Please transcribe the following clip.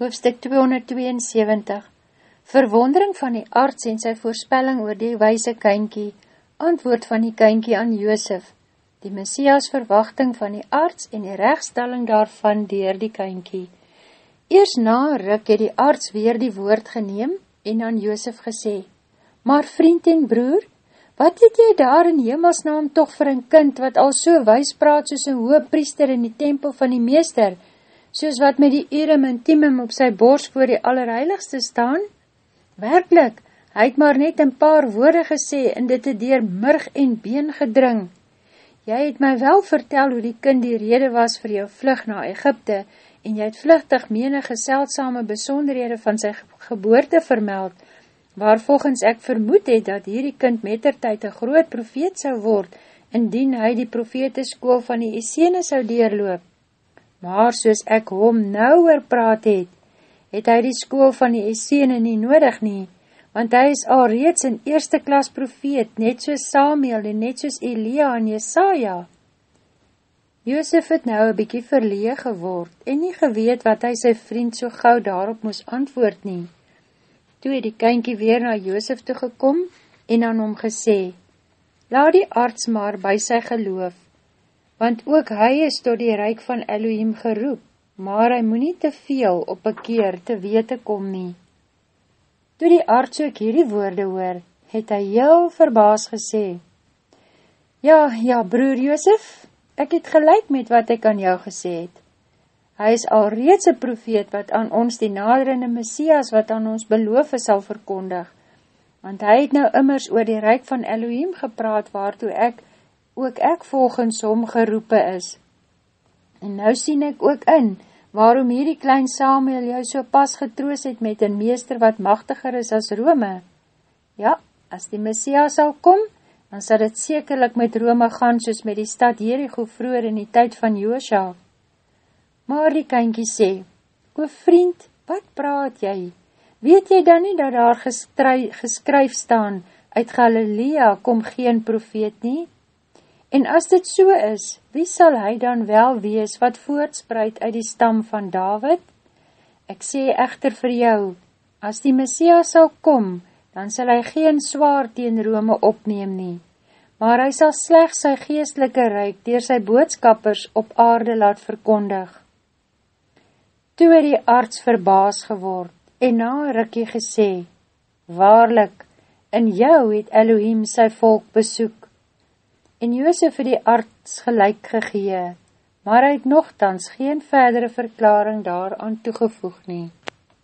Hoofstuk 272 Verwondering van die arts en sy voorspelling oor die wijse kynkie, antwoord van die kynkie aan Joosef, die Messias verwachting van die arts en die rechtstelling daarvan dier die kynkie. Eers na ruk het die arts weer die woord geneem en aan Joosef gesê, Maar vriend en broer, wat het jy daar in hemelsnaam toch vir een kind wat al so wijs praat soos een hoë priester in die tempel van die meester, soos wat met die Urim en Timim op sy borst voor die Allerheiligste staan? Werkelijk, hy het maar net een paar woorde gesê en dit het dier murg en been gedring. Jy het my wel vertel hoe die kind die rede was vir jou vlug na Egypte en jy het vlugtig menige seldsame besonderhede van sy geboorte vermeld, waar volgens ek vermoed het dat hierdie kind mettertijd een groot profeet sou word, indien hy die profeteskool van die Essene sou deurloop maar soos ek hom nou oor praat het, het hy die school van die Essene nie nodig nie, want hy is al reeds in eerste klas profeet, net soos Samuel en net soos Elia en Jesaja. Joosef het nou een bykie verlee geword en nie geweet wat hy sy vriend so gauw daarop moes antwoord nie. Toe het die kynkie weer na Joosef toegekom en aan hom gesê, Laat die arts maar by sy geloof, want ook hy is tot die reik van Elohim geroep, maar hy moet nie te veel op een keer te wete kom nie. Toe die arts ook hierdie woorde hoor, het hy heel verbaas gesê, Ja, ja, broer Joosef, ek het gelijk met wat ek aan jou gesê het. Hy is al reeds een profeet wat aan ons die naderende Messias wat aan ons beloof sal verkondig, want hy het nou immers oor die reik van Elohim gepraat waartoe ek ook ek volgens hom geroepe is. En nou sien ek ook in, waarom hierdie klein Samuel jou so pas getroos het met een meester wat machtiger is as Rome. Ja, as die Messias sal kom, dan sal het sekerlik met Rome gaan soos met die stad Jericho vroeger in die tyd van Joosja. Maar die kynkie sê, O vriend, wat praat jy? Weet jy dan nie dat daar geskryf staan, uit Galilea kom geen profeet nie? En as dit so is, wie sal hy dan wel wees wat voortspreid uit die stam van David? Ek sê echter vir jou, as die Messias sal kom, dan sal hy geen zwaar teen Rome opneem nie, maar hy sal slechts sy geestelike reik dier sy boodskappers op aarde laat verkondig. Toe het die arts verbaas geword en na rikkie gesê, Waarlik, in jou het Elohim sy volk besoek, en Joosef het die arts gelijk gegee, maar hy het nogthans geen verdere verklaring daaraan toegevoeg nie.